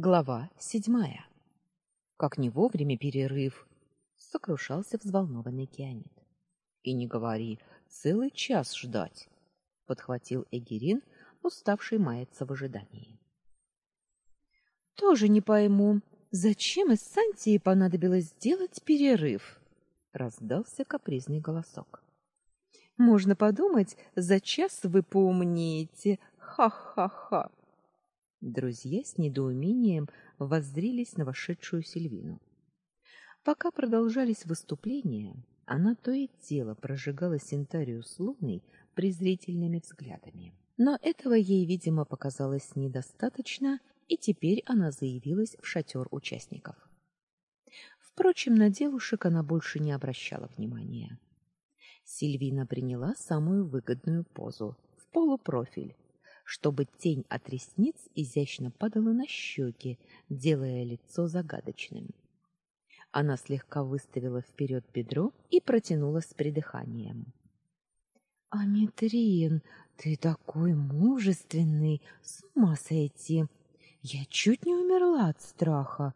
Глава седьмая. Как не вовремя перерыв, сокрушался взволнованный Кианит. И не говори, целый час ждать, подхватил Эгерин, уставший маяться в ожидании. Тоже не пойму, зачем из Сантии понадобилось сделать перерыв, раздался капризный голосок. Можно подумать, за час вы поумнеете. Ха-ха-ха. Друзья с недоумением воззрились на вошедшую Сильвину. Пока продолжались выступления, она то и дело прожигала Синтарию с Луной презрительными взглядами. Но этого ей, видимо, показалось недостаточно, и теперь она заявилась в шатер участников. Впрочем, на девушек она больше не обращала внимания. Сильвина приняла самую выгодную позу в полупрофиль чтобы тень от ресниц изящно падала на щеки, делая лицо загадочным. Она слегка выставила вперед бедро и протянула с придыханием. Аметрин, ты такой мужественный, с ума сойти. Я чуть не умерла от страха,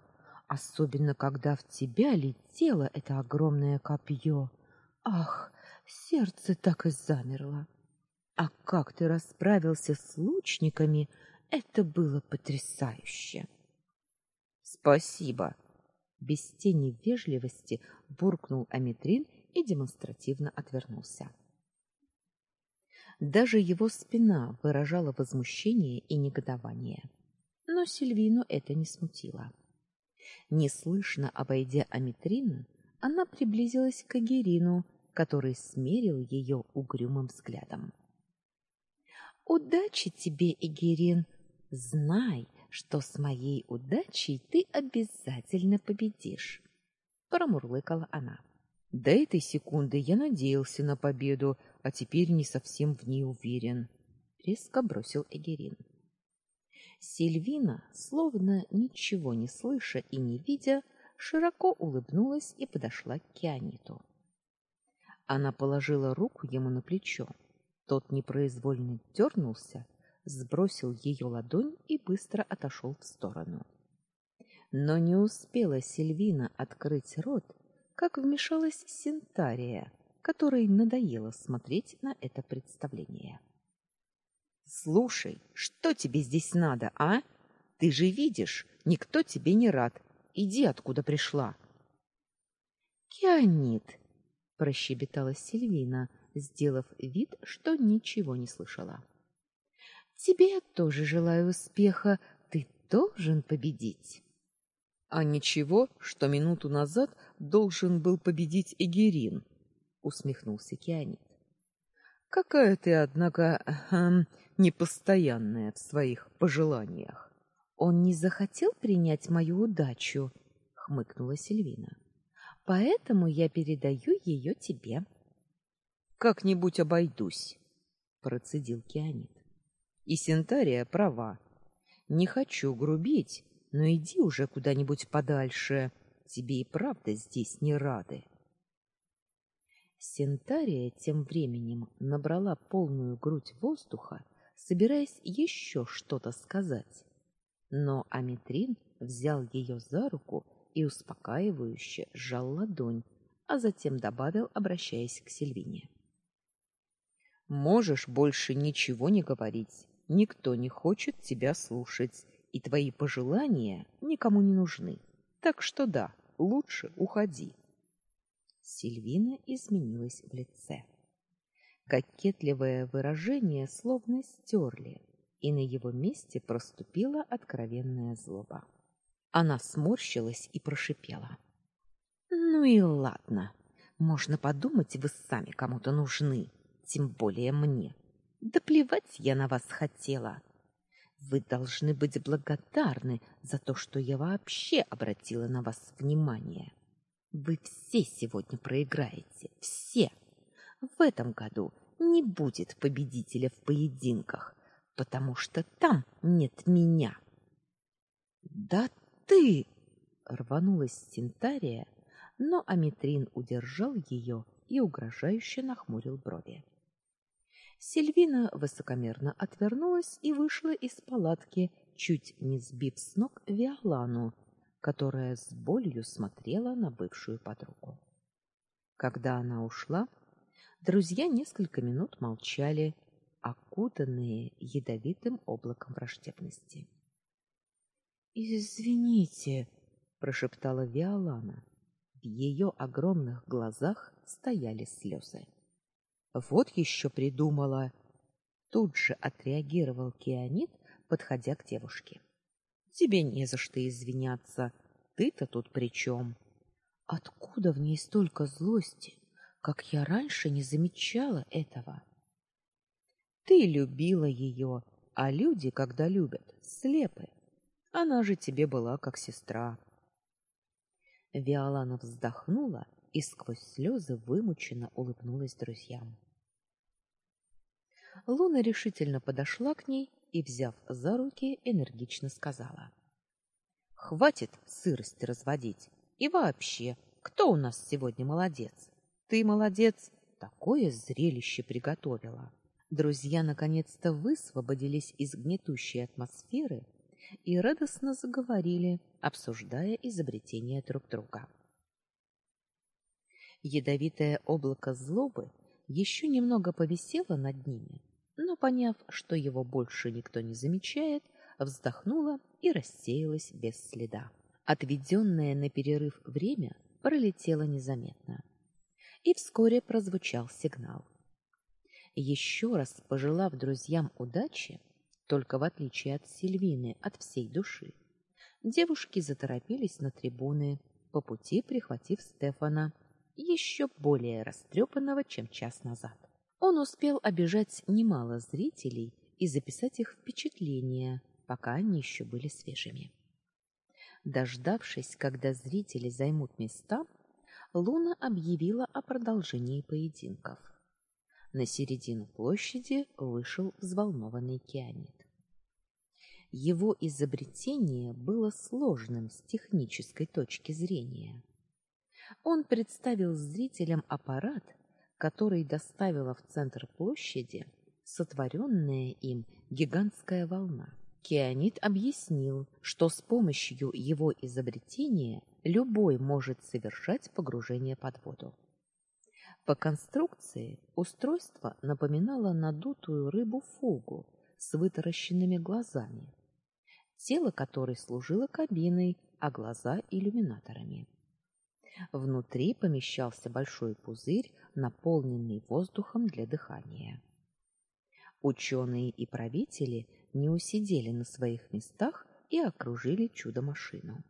особенно когда в тебя летело это огромное копье. Ах, сердце так и замерло. А как ты расправился с лучниками, это было потрясающе. Спасибо, без тени вежливости буркнул Аметрин и демонстративно отвернулся. Даже его спина выражала возмущение и негодование. Но Сильвину это не смутило. Неслышно обойдя Аметрина, она приблизилась к Агерину, который смерил ее угрюмым взглядом. Удачи тебе, Игерин. Знай, что с моей удачей ты обязательно победишь, промурлыкала она. До этой секунды я надеялся на победу, а теперь не совсем в ней уверен, резко бросил Эгерин. Сильвина, словно ничего не слыша и не видя, широко улыбнулась и подошла к Кианиту. Она положила руку ему на плечо. Тот непроизвольно дернулся, сбросил ее ладонь и быстро отошел в сторону. Но не успела Сильвина открыть рот, как вмешалась Синтария, которой надоело смотреть на это представление. Слушай, что тебе здесь надо, а? Ты же видишь, никто тебе не рад. Иди откуда пришла. Кианит, прощебетала Сильвина, сделав вид, что ничего не слышала. Тебе тоже желаю успеха, ты должен победить. А ничего, что минуту назад должен был победить Эгерин, усмехнулся Кианит. Какая ты, однако, э, непостоянная в своих пожеланиях. Он не захотел принять мою удачу, хмыкнула Сильвина. Поэтому я передаю ее тебе как-нибудь обойдусь, процедил Кианит. И Сентария права. Не хочу грубить, но иди уже куда-нибудь подальше. Тебе и правда здесь не рады. Сентария тем временем набрала полную грудь воздуха, собираясь еще что-то сказать. Но Аметрин взял ее за руку и успокаивающе сжал ладонь, а затем добавил, обращаясь к Сильвине: Можешь больше ничего не говорить. Никто не хочет тебя слушать, и твои пожелания никому не нужны. Так что да, лучше уходи. Сильвина изменилась в лице. Кокетливое выражение словно стерли, и на его месте проступила откровенная злоба. Она сморщилась и прошипела: "Ну и ладно. Можно подумать, вы сами кому-то нужны тем более мне. Да плевать я на вас хотела. Вы должны быть благодарны за то, что я вообще обратила на вас внимание. Вы все сегодня проиграете, все. В этом году не будет победителя в поединках, потому что там нет меня. Да ты, рванулась Синтария, но Аметрин удержал ее и угрожающе нахмурил брови. Сильвина высокомерно отвернулась и вышла из палатки, чуть не сбив с ног Виолану, которая с болью смотрела на бывшую подругу. Когда она ушла, друзья несколько минут молчали, окутанные ядовитым облаком враждебности. "Извините", прошептала Виолана. В ее огромных глазах стояли слезы. Вот еще придумала. Тут же отреагировал Кианит, подходя к девушке. Тебе не за что извиняться. Ты-то тут при чем? Откуда в ней столько злости? Как я раньше не замечала этого. Ты любила ее, а люди, когда любят, слепы. Она же тебе была как сестра. Виолана вздохнула и сквозь слезы вымученно улыбнулась друзьям. Луна решительно подошла к ней и, взяв за руки, энергично сказала: "Хватит сырости разводить. И вообще, кто у нас сегодня молодец? Ты молодец, такое зрелище приготовила". Друзья наконец-то высвободились из гнетущей атмосферы и радостно заговорили, обсуждая изобретение друг друга. Ядовитое облако злобы еще немного повисело над ними, но поняв, что его больше никто не замечает, вздохнула и рассеялась без следа. Отведенное на перерыв время пролетело незаметно. И вскоре прозвучал сигнал. Еще раз пожелав друзьям удачи, только в отличие от Сильвины, от всей души, девушки заторопились на трибуны, по пути прихватив Стефана, еще более растрепанного, чем час назад. Он успел обижать немало зрителей и записать их впечатления, пока они еще были свежими. Дождавшись, когда зрители займут места, Луна объявила о продолжении поединков. На середину площади вышел взволнованный Кианит. Его изобретение было сложным с технической точки зрения. Он представил зрителям аппарат, который доставила в центр площади сотворенная им гигантская волна. Кианит объяснил, что с помощью его изобретения любой может совершать погружение под воду. По конструкции устройство напоминало надутую рыбу-фугу с вытаращенными глазами тело которой служило кабиной, а глаза иллюминаторами. Внутри помещался большой пузырь, наполненный воздухом для дыхания. Ученые и правители не усидели на своих местах и окружили чудо-машину.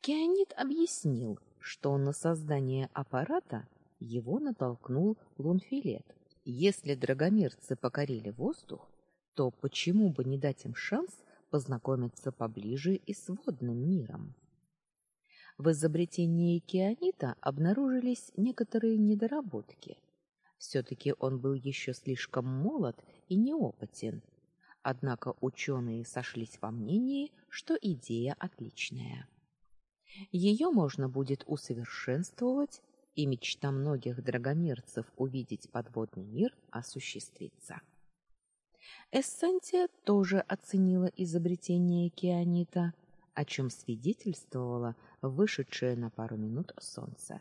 Кианит объяснил, что на создание аппарата его натолкнул Лунфилет. Если драгомирцы покорили воздух, то почему бы не дать им шанс познакомиться поближе и с водным миром. В изобретении кианита обнаружились некоторые недоработки. все таки он был еще слишком молод и неопытен. Однако ученые сошлись во мнении, что идея отличная. Ее можно будет усовершенствовать, и мечта многих драгомирцев увидеть подводный мир осуществится. Эссентия тоже оценила изобретение кианита, о чем свидетельствовало вышедшее на пару минут солнце.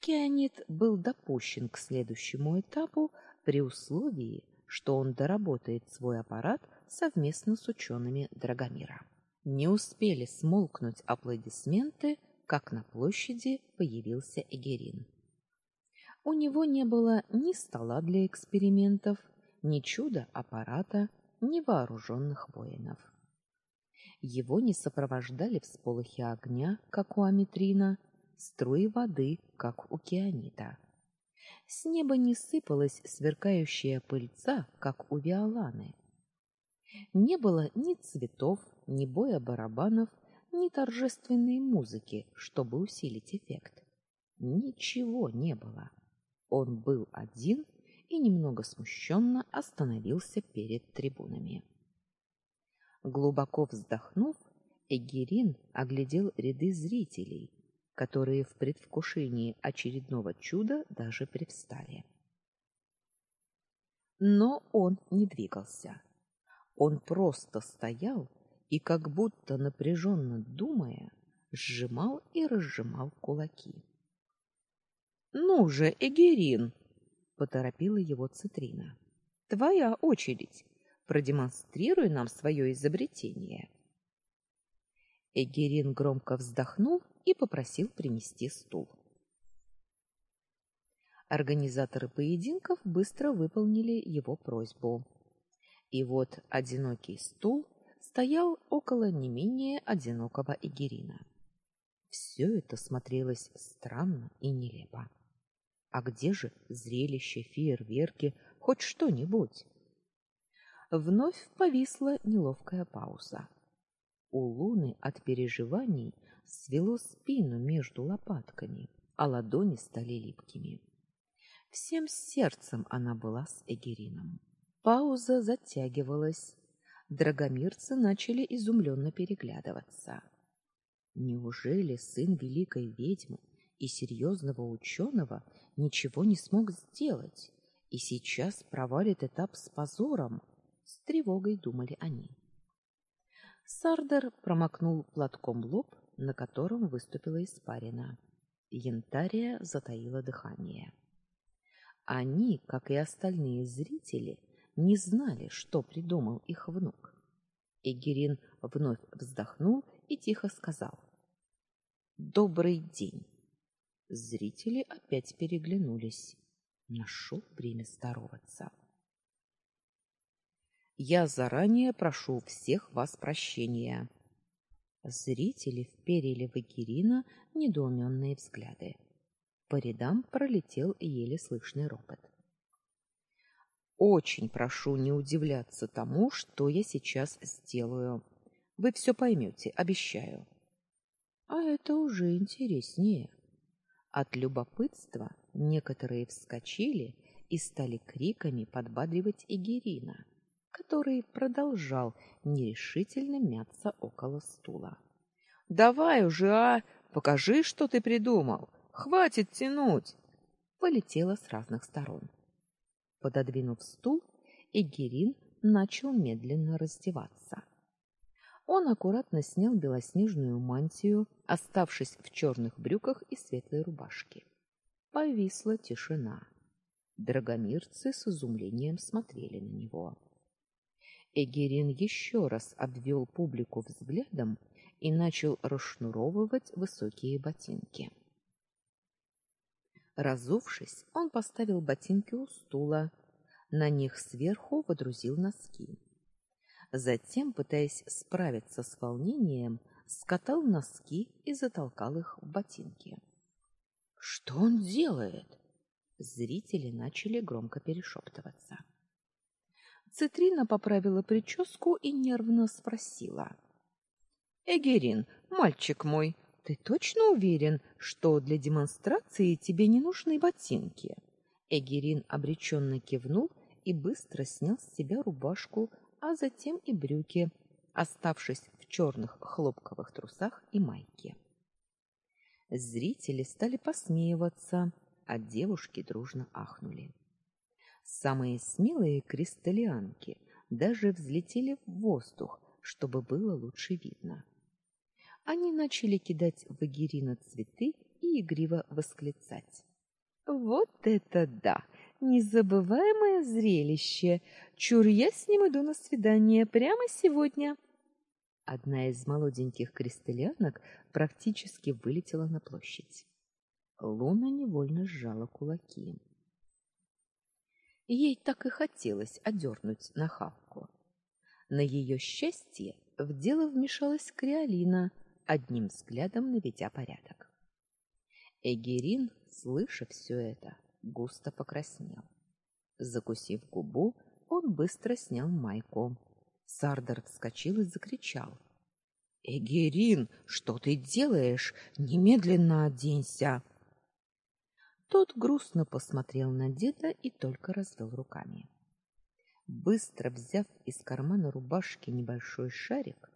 Кианит был допущен к следующему этапу при условии, что он доработает свой аппарат совместно с учеными Драгомира. Не успели смолкнуть аплодисменты, как на площади появился Эгерин. У него не было ни стола для экспериментов, ни чуда аппарата, ни вооруженных воинов. Его не сопровождали всполохи огня, как у Аметрина, струи воды, как у Кианита. С неба не сыпалась сверкающая пыльца, как у Виоланы. Не было ни цветов, ни боя барабанов, ни торжественной музыки, чтобы усилить эффект. Ничего не было. Он был один и немного смущенно остановился перед трибунами. Глубоко вздохнув, Эгерин оглядел ряды зрителей, которые в предвкушении очередного чуда даже привстали. Но он не двигался. Он просто стоял и, как будто напряженно думая, сжимал и разжимал кулаки. Ну же, Эгерин, поторопила его Цитрина. Твоя очередь. Продемонстрируй нам свое изобретение. Эгерин громко вздохнул и попросил принести стул. Организаторы поединков быстро выполнили его просьбу. И вот одинокий стул стоял около не менее одинокого Эгерина. Все это смотрелось странно и нелепо. А где же зрелище, фейерверки, хоть что-нибудь? Вновь повисла неловкая пауза. У Луны от переживаний свело спину между лопатками, а ладони стали липкими. Всем сердцем она была с Эгерином. Пауза затягивалась. Драгомирцы начали изумленно переглядываться. Неужели сын великой ведьмы и серьезного ученого ничего не смог сделать и сейчас провалит этап с позором? С тревогой думали они. Сардер промокнул платком лоб, на котором выступила испарина. Янтария затаила дыхание. Они, как и остальные зрители, не знали, что придумал их внук. Игерин вновь вздохнул и тихо сказал: "Добрый день". Зрители опять переглянулись. Нашел время здороваться. Я заранее прошу всех вас прощения. Зрители вперили в Игерина недоуменные взгляды. По рядам пролетел еле слышный ропот. Очень прошу не удивляться тому, что я сейчас сделаю. Вы все поймете, обещаю. А это уже интереснее. От любопытства некоторые вскочили и стали криками подбадривать Игерина, который продолжал нерешительно мяться около стула. Давай уже, а, покажи, что ты придумал. Хватит тянуть. Полетело с разных сторон. Пододвинув стул, Игерин начал медленно раздеваться. Он аккуратно снял белоснежную мантию, оставшись в черных брюках и светлой рубашке. Повисла тишина. Драгомирцы с изумлением смотрели на него. Эгерин еще раз обвел публику взглядом и начал расшнуровывать высокие ботинки. Разувшись, он поставил ботинки у стула, на них сверху водрузил носки. Затем, пытаясь справиться с волнением, скатал носки и затолкал их в ботинки. Что он делает? Зрители начали громко перешептываться. Цитрина поправила прическу и нервно спросила: "Эгерин, мальчик мой, ты точно уверен, что для демонстрации тебе не нужны ботинки? Эгерин обреченно кивнул и быстро снял с себя рубашку, а затем и брюки, оставшись в черных хлопковых трусах и майке. Зрители стали посмеиваться, а девушки дружно ахнули. Самые смелые кристаллианки даже взлетели в воздух, чтобы было лучше видно они начали кидать в Агирина цветы и игриво восклицать. Вот это да! Незабываемое зрелище. Чур я с ним иду на свидание прямо сегодня. Одна из молоденьких кристаллянок практически вылетела на площадь. Луна невольно сжала кулаки. Ей так и хотелось одернуть нахалку. На ее счастье в дело вмешалась Криолина, одним взглядом наведя порядок. Эгерин, слыша все это, густо покраснел. Закусив губу, он быстро снял майку. Сардар вскочил и закричал: "Эгерин, что ты делаешь? Немедленно оденься!" Тот грустно посмотрел на деда и только развел руками. Быстро взяв из кармана рубашки небольшой шарик,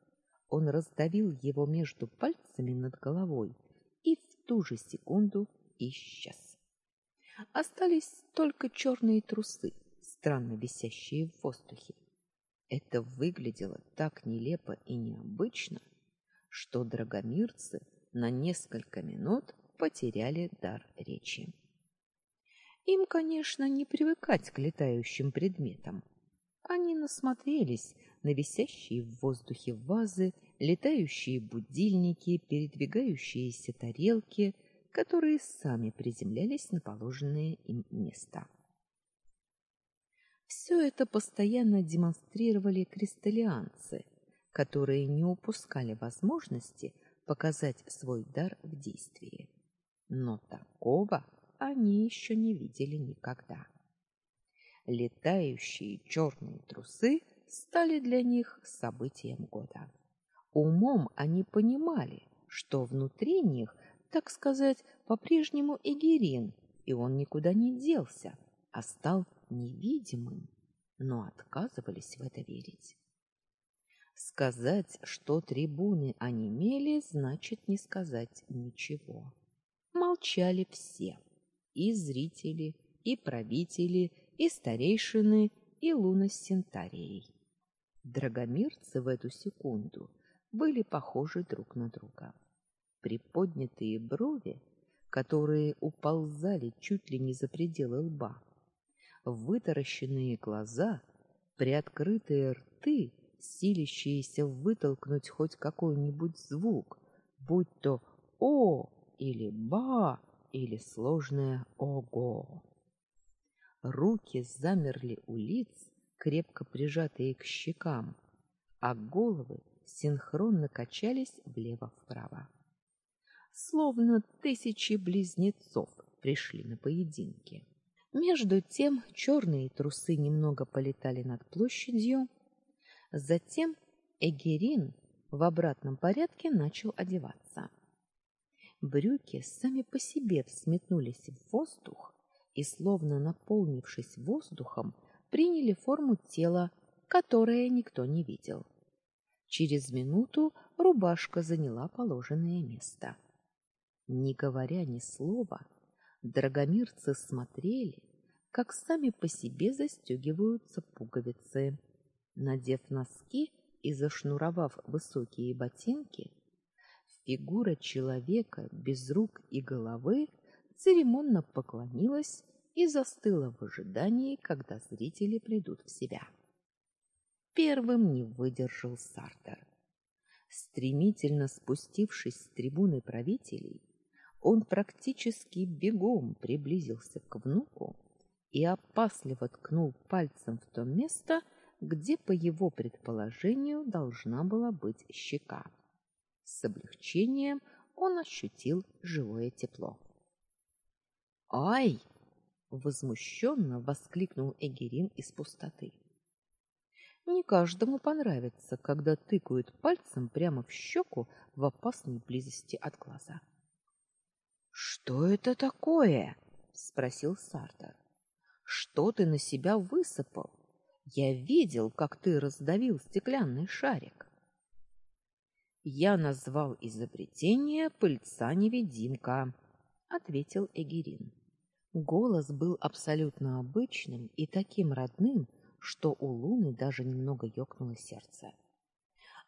он раздавил его между пальцами над головой и в ту же секунду исчез. Остались только черные трусы, странно висящие в воздухе. Это выглядело так нелепо и необычно, что драгомирцы на несколько минут потеряли дар речи. Им, конечно, не привыкать к летающим предметам. Они насмотрелись на висящие в воздухе вазы, летающие будильники, передвигающиеся тарелки, которые сами приземлялись на положенное им место. Все это постоянно демонстрировали кристаллианцы, которые не упускали возможности показать свой дар в действии. Но такого они еще не видели никогда. Летающие черные трусы стали для них событием года. Умом они понимали, что внутри них, так сказать, по-прежнему Эгерин, и он никуда не делся, а стал невидимым, но отказывались в это верить. Сказать, что трибуны онемели, значит не сказать ничего. Молчали все: и зрители, и правители, и старейшины, и луна с Сентарией. Драгомирцы в эту секунду были похожи друг на друга. Приподнятые брови, которые уползали чуть ли не за пределы лба, вытаращенные глаза, приоткрытые рты, силящиеся вытолкнуть хоть какой-нибудь звук, будь то «о» или «ба» или сложное «ого». Руки замерли у лиц, крепко прижатые к щекам, а головы синхронно качались влево-вправо. Словно тысячи близнецов пришли на поединки. Между тем черные трусы немного полетали над площадью, затем Эгерин в обратном порядке начал одеваться. Брюки сами по себе взметнулись в воздух и, словно наполнившись воздухом, приняли форму тела, которое никто не видел. Через минуту рубашка заняла положенное место. Не говоря ни слова, Драгомирцы смотрели, как сами по себе застегиваются пуговицы. Надев носки и зашнуровав высокие ботинки, фигура человека без рук и головы церемонно поклонилась и застыла в ожидании, когда зрители придут в себя. Первым не выдержал Сартер. Стремительно спустившись с трибуны правителей, он практически бегом приблизился к внуку и опасливо ткнул пальцем в то место, где, по его предположению, должна была быть щека. С облегчением он ощутил живое тепло. «Ай!» — возмущенно воскликнул Эгерин из пустоты. Не каждому понравится, когда тыкают пальцем прямо в щеку в опасной близости от глаза. Что это такое? спросил Сартер. Что ты на себя высыпал? Я видел, как ты раздавил стеклянный шарик. Я назвал изобретение пыльца-невидимка, ответил Эгерин. Голос был абсолютно обычным и таким родным, что у Луны даже немного ёкнуло сердце.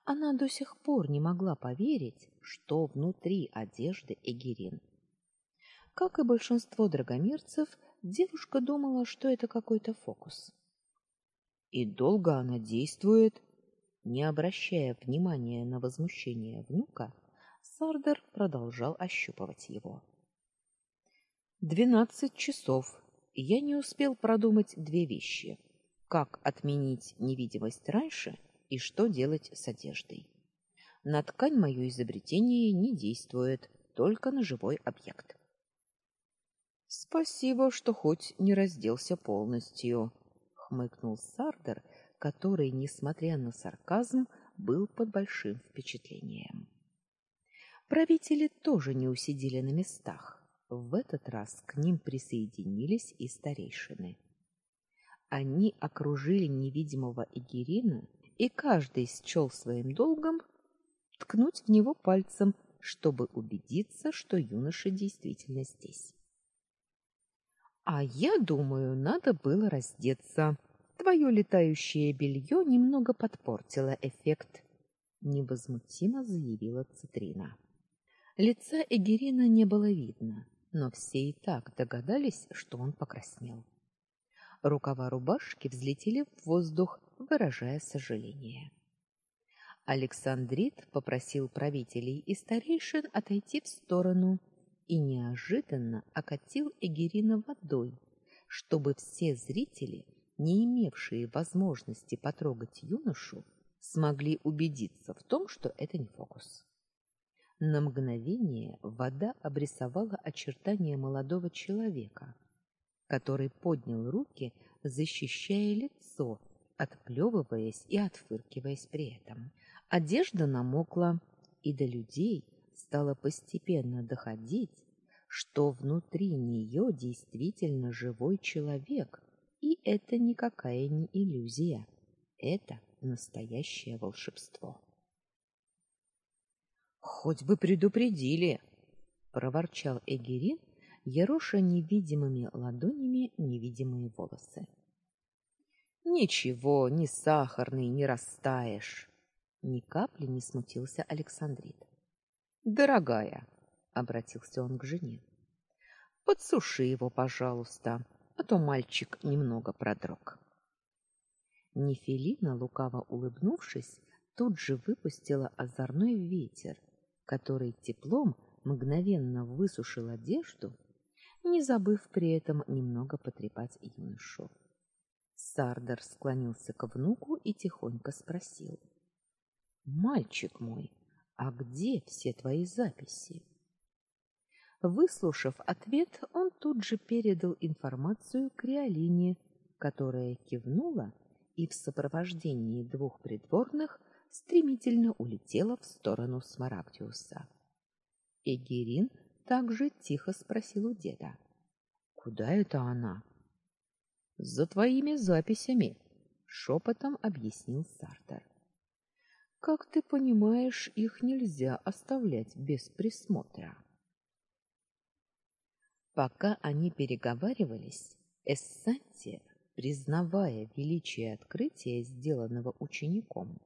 Она до сих пор не могла поверить, что внутри одежды Эгерин как и большинство драгомирцев, девушка думала, что это какой-то фокус. И долго она действует, не обращая внимания на возмущение внука, Сардер продолжал ощупывать его. Двенадцать часов. Я не успел продумать две вещи: как отменить невидимость раньше и что делать с одеждой. На ткань мое изобретение не действует, только на живой объект. Спасибо, что хоть не разделся полностью, хмыкнул Сардер, который, несмотря на сарказм, был под большим впечатлением. Правители тоже не усидели на местах. В этот раз к ним присоединились и старейшины. Они окружили невидимого Игерина, и каждый счел своим долгом ткнуть в него пальцем, чтобы убедиться, что юноша действительно здесь. А я думаю, надо было раздеться, твое летающее белье немного подпортило эффект, невозмутимо заявила Цитрина. Лица Эгерина не было видно, но все и так догадались, что он покраснел. Рукава рубашки взлетели в воздух, выражая сожаление. Александрит попросил правителей и старейшин отойти в сторону и неожиданно окатил Эгерина водой, чтобы все зрители, не имевшие возможности потрогать юношу, смогли убедиться в том, что это не фокус. На мгновение вода обрисовала очертания молодого человека, который поднял руки, защищая лицо, отплевываясь и отфыркиваясь при этом. Одежда намокла, и до людей стало постепенно доходить, что внутри нее действительно живой человек, и это никакая не иллюзия. Это настоящее волшебство. Хоть бы предупредили, проворчал Эгерин, ероша невидимыми ладонями невидимые волосы. Ничего, не сахарный, не растаешь. Ни капли не смутился Александрит. Дорогая, обратился он к жене. Подсуши его, пожалуйста, а то мальчик немного продрог. Нефелина, лукаво улыбнувшись, тут же выпустила озорной ветер, который теплом мгновенно высушил одежду, не забыв при этом немного потрепать юношу. Сардар склонился к внуку и тихонько спросил: "Мальчик мой, а где все твои записи?" Выслушав ответ, он тут же передал информацию Криолине, которая кивнула и в сопровождении двух придворных стремительно улетела в сторону Смарагдиуса. Эгерин также тихо спросил у деда: "Куда это она?" "За твоими записями", шепотом объяснил Сартер. "Как ты понимаешь, их нельзя оставлять без присмотра". Пока они переговаривались, Эссантия признавая величие открытия, сделанного учеником,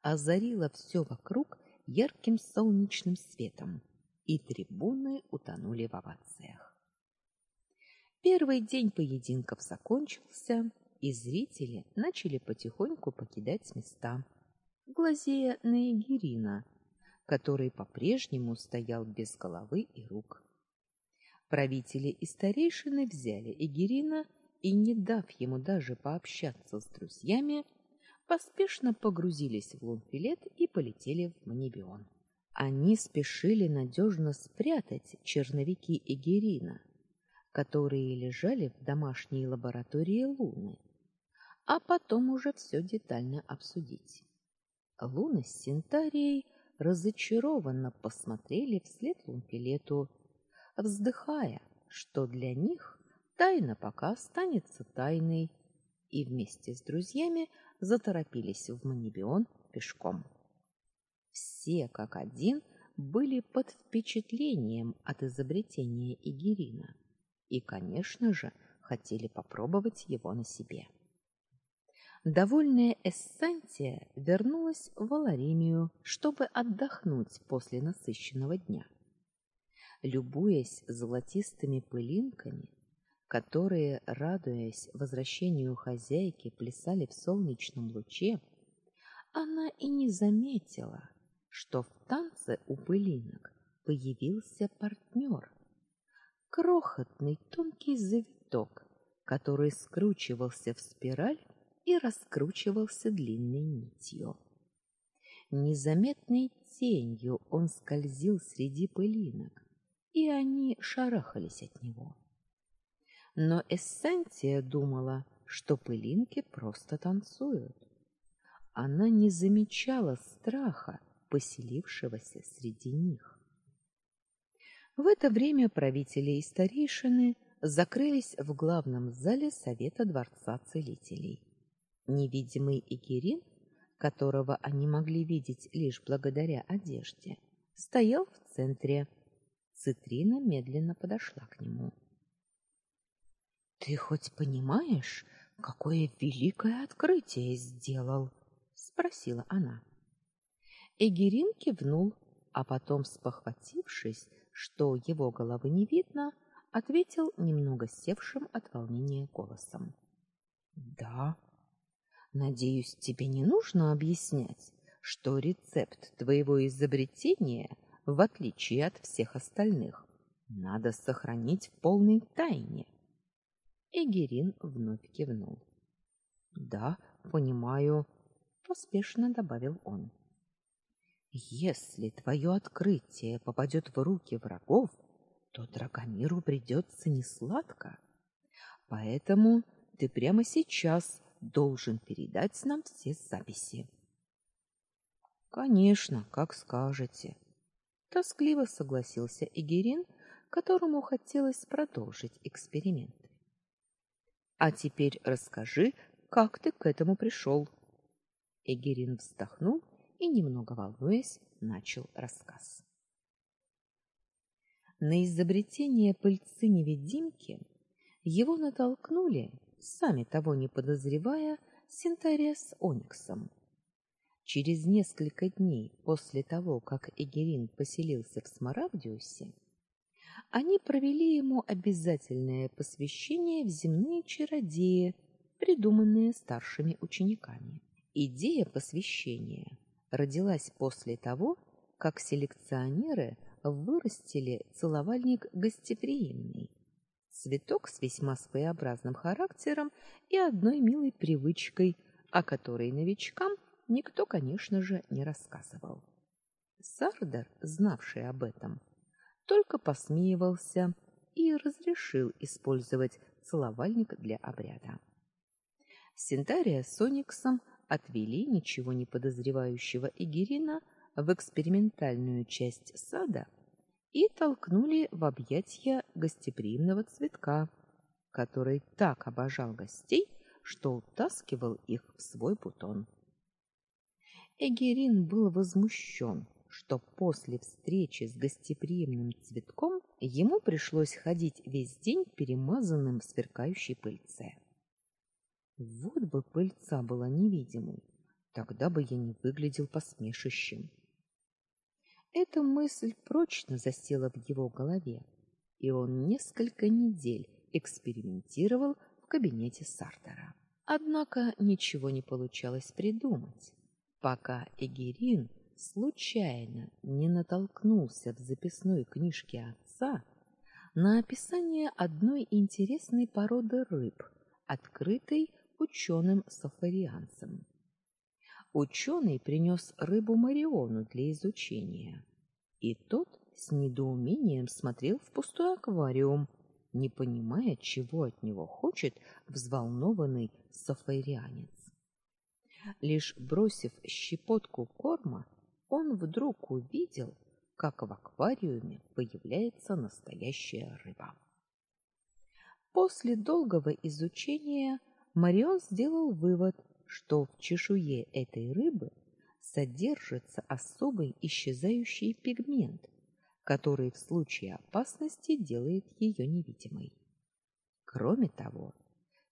озарила все вокруг ярким солнечным светом, и трибуны утонули в овациях. Первый день поединков закончился, и зрители начали потихоньку покидать места, глазея на Егерина, который по-прежнему стоял без головы и рук. Правители и старейшины взяли Егерина и, не дав ему даже пообщаться с друзьями, поспешно погрузились в лунфилет и полетели в Манибион. Они спешили надежно спрятать черновики Эгерина, которые лежали в домашней лаборатории Луны, а потом уже все детально обсудить. Луна с Синтарией разочарованно посмотрели вслед Лунфилету, вздыхая, что для них Тайна пока останется тайной, и вместе с друзьями заторопились в Манибион пешком. Все, как один, были под впечатлением от изобретения Игерина и, конечно же, хотели попробовать его на себе. Довольная Эссантия вернулась в Валаримию, чтобы отдохнуть после насыщенного дня. Любуясь золотистыми пылинками, которые, радуясь возвращению хозяйки, плясали в солнечном луче, она и не заметила, что в танце у пылинок появился партнер. Крохотный тонкий завиток, который скручивался в спираль и раскручивался длинной нитью. Незаметной тенью он скользил среди пылинок, и они шарахались от него но Эссенция думала, что пылинки просто танцуют. Она не замечала страха, поселившегося среди них. В это время правители и старейшины закрылись в главном зале совета дворца целителей. Невидимый Игерин, которого они могли видеть лишь благодаря одежде, стоял в центре. Цитрина медленно подошла к нему. Ты хоть понимаешь, Какое великое открытие сделал, спросила она. Эгерин кивнул, а потом, спохватившись, что его головы не видно, ответил немного севшим от волнения голосом. Да. Надеюсь, тебе не нужно объяснять, что рецепт твоего изобретения, в отличие от всех остальных, надо сохранить в полной тайне. Эгерин вновь кивнул. Да, понимаю, поспешно добавил он. Если твое открытие попадет в руки врагов, то Драгомиру придется несладко. Поэтому ты прямо сейчас должен передать нам все записи. Конечно, как скажете, тоскливо согласился Игерин, которому хотелось продолжить эксперимент. А теперь расскажи, как ты к этому пришел?» Эгерин вздохнул и, немного волнуясь, начал рассказ. На изобретение пыльцы-невидимки его натолкнули, сами того не подозревая, Синтария с Ониксом. Через несколько дней после того, как Эгерин поселился в Смарагдиусе, они провели ему обязательное посвящение в земные чародеи, придуманные старшими учениками. Идея посвящения родилась после того, как селекционеры вырастили целовальник гостеприимный, цветок с весьма своеобразным характером и одной милой привычкой, о которой новичкам никто, конечно же, не рассказывал. Сардар, знавший об этом, только посмеивался и разрешил использовать целовальник для обряда. Синтария с Ониксом отвели ничего не подозревающего Игирина в экспериментальную часть сада и толкнули в объятия гостеприимного цветка, который так обожал гостей, что утаскивал их в свой бутон. Эгерин был возмущен, что после встречи с гостеприимным цветком ему пришлось ходить весь день перемазанным в сверкающей пыльце. Вот бы пыльца была невидимой, тогда бы я не выглядел посмешищем. Эта мысль прочно засела в его голове, и он несколько недель экспериментировал в кабинете Сартера. Однако ничего не получалось придумать, пока Эгерин случайно не натолкнулся в записной книжке отца на описание одной интересной породы рыб, открытой ученым сафарианцем. Ученый принес рыбу Мариону для изучения, и тот с недоумением смотрел в пустой аквариум, не понимая, чего от него хочет взволнованный сафарианец. Лишь бросив щепотку корма, он вдруг увидел, как в аквариуме появляется настоящая рыба. После долгого изучения Марион сделал вывод, что в чешуе этой рыбы содержится особый исчезающий пигмент, который в случае опасности делает ее невидимой. Кроме того,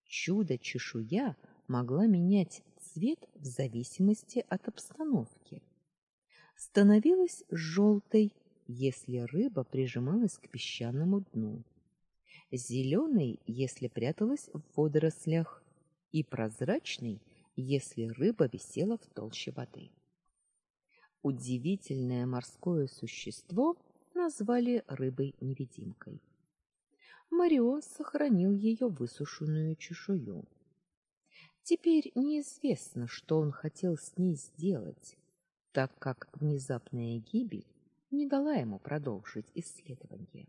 чудо-чешуя могла менять цвет в зависимости от обстановки становилась желтой, если рыба прижималась к песчаному дну, зеленой, если пряталась в водорослях, и прозрачной, если рыба висела в толще воды. Удивительное морское существо назвали рыбой-невидимкой. Марио сохранил ее высушенную чешую. Теперь неизвестно, что он хотел с ней сделать, так как внезапная гибель не дала ему продолжить исследование.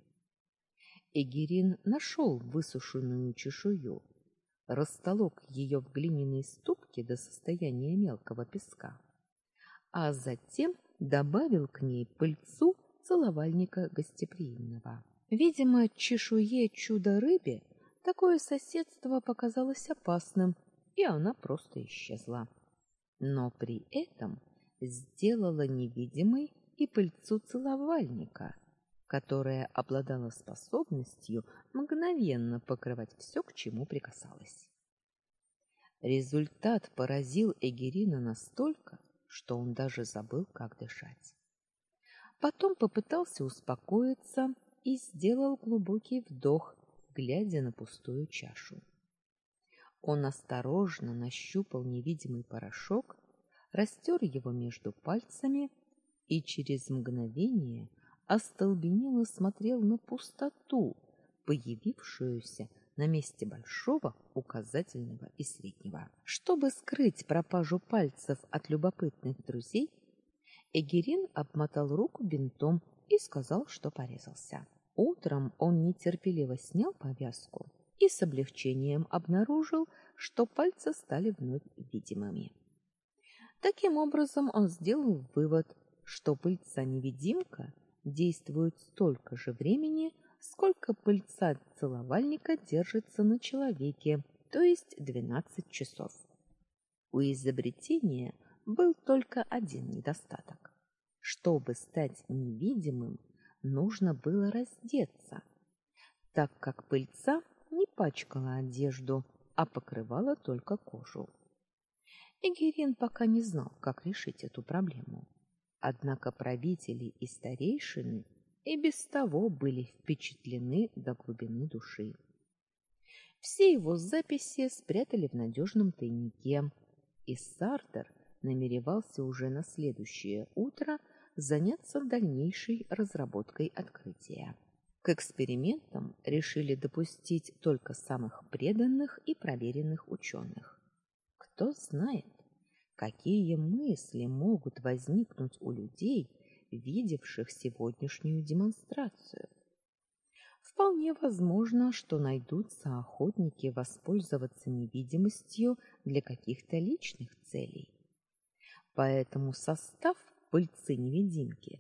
Эгерин нашел высушенную чешую, растолок ее в глиняной ступке до состояния мелкого песка, а затем добавил к ней пыльцу целовальника гостеприимного. Видимо, чешуе чудо-рыбе такое соседство показалось опасным, и она просто исчезла. Но при этом сделала невидимой и пыльцу целовальника, которая обладала способностью мгновенно покрывать все, к чему прикасалась. Результат поразил Эгерина настолько, что он даже забыл, как дышать. Потом попытался успокоиться и сделал глубокий вдох, глядя на пустую чашу. Он осторожно нащупал невидимый порошок, растер его между пальцами и через мгновение остолбенело смотрел на пустоту, появившуюся на месте большого, указательного и среднего. Чтобы скрыть пропажу пальцев от любопытных друзей, Эгерин обмотал руку бинтом и сказал, что порезался. Утром он нетерпеливо снял повязку и с облегчением обнаружил, что пальцы стали вновь видимыми. Таким образом, он сделал вывод, что пыльца-невидимка действует столько же времени, сколько пыльца целовальника держится на человеке, то есть 12 часов. У изобретения был только один недостаток. Чтобы стать невидимым, нужно было раздеться, так как пыльца не пачкала одежду, а покрывала только кожу. Эгерин пока не знал, как решить эту проблему. Однако правители и старейшины и без того были впечатлены до глубины души. Все его записи спрятали в надежном тайнике, и Сартер намеревался уже на следующее утро заняться дальнейшей разработкой открытия. К экспериментам решили допустить только самых преданных и проверенных ученых. Кто знает, какие мысли могут возникнуть у людей, видевших сегодняшнюю демонстрацию. Вполне возможно, что найдутся охотники воспользоваться невидимостью для каких-то личных целей. Поэтому состав пыльцы-невидимки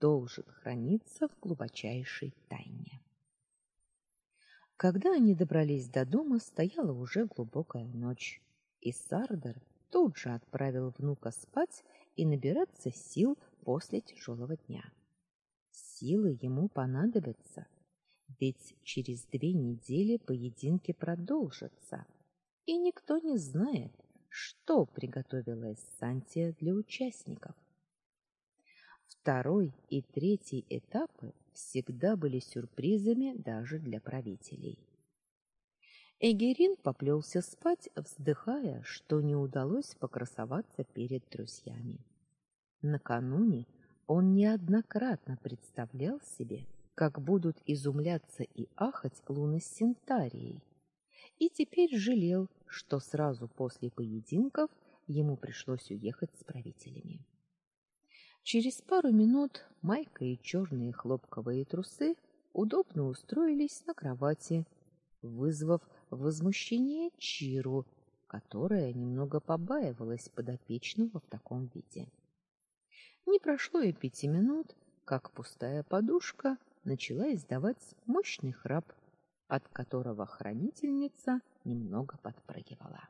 должен храниться в глубочайшей тайне. Когда они добрались до дома, стояла уже глубокая ночь, и Сардер тут же отправил внука спать и набираться сил после тяжелого дня. Силы ему понадобятся, ведь через две недели поединки продолжатся, и никто не знает, что приготовила Сантия для участников. Второй и третий этапы всегда были сюрпризами даже для правителей. Эгерин поплелся спать, вздыхая, что не удалось покрасоваться перед друзьями. Накануне он неоднократно представлял себе, как будут изумляться и ахать луны с Синтарией, и теперь жалел, что сразу после поединков ему пришлось уехать с правителями. Через пару минут майка и черные хлопковые трусы удобно устроились на кровати, вызвав возмущение Чиру, которая немного побаивалась подопечного в таком виде. Не прошло и пяти минут, как пустая подушка начала издавать мощный храп, от которого хранительница немного подпрыгивала.